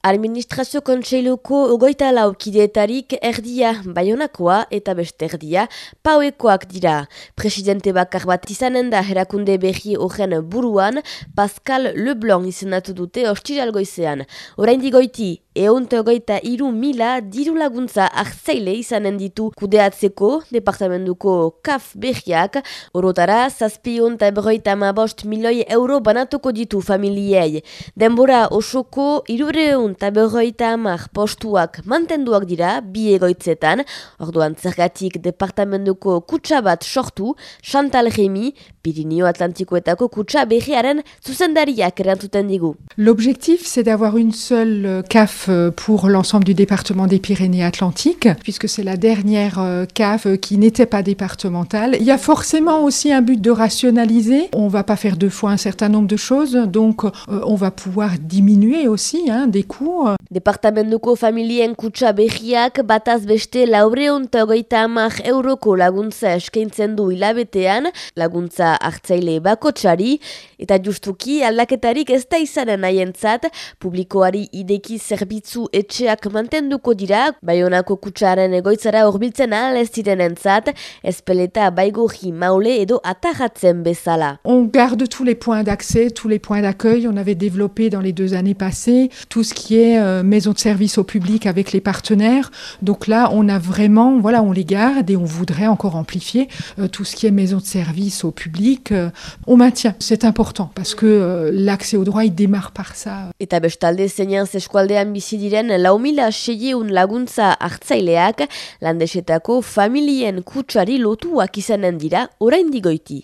Administrazio kontseiluko ogoita laukideetarik erdia baionakoa eta beste erdia pauekoak dira. Presidente bakar bat izanen da herakunde behi horren buruan, Pascal Leblanc izenatu dute ostiralgoizean. Orain digoiti, Eunte hogeita iru mila diru laguntza ahtzeile izanen ditu kudeatzeko departamentuko kaf behiak, orotara zazpion eta berroita bost milioi euro banatuko ditu familiei. Denbora osoko irureun eta berroita amak postuak mantenduak dira bi egoitzetan, orduan zergatik departamentuko kutsa bat sortu, Chantal Remy, Pirineo Atlantikoetako kutsa behiaren zuzendariak erantzuten digu. L'objectif c'est d'avoir une seule CAF Euh, pour l'ensemble du département des Pyrénées-Atlantiques, puisque c'est la dernière euh, cave qui n'était pas départementale. Il y a forcément aussi un but de rationaliser. On va pas faire deux fois un certain nombre de choses, donc euh, on va pouvoir diminuer aussi hein, des coûts. Departamentuko familien kutsa behiak bataz beste laureun togoita amak euroko laguntza eskaintzen du hilabetean, laguntza hartzaile bakotxari, eta justuki aldaketarik ez da izanen haientzat, publikoari ideki zerbait zerbitzu etxeak mantenduko dira, baionako kutsaren egoitzara horbiltzen ahal ez entzat, espeleta baigorri maule edo atajatzen bezala. On garde tous les points d'accès, tous les points d'accueil. On avait développé dans les deux années passées tout ce qui est euh, maison de service au public avec les partenaires. Donc là, on a vraiment, voilà, on les garde et on voudrait encore amplifier euh, tout ce qui est maison de service au public. Euh, on maintient, c'est important parce que euh, l'accès au droit, il démarre par ça. Eta bestalde, bizi diren lau mila laguntza hartzaileak landesetako familien kutsari lotuak izanen dira orain digoiti.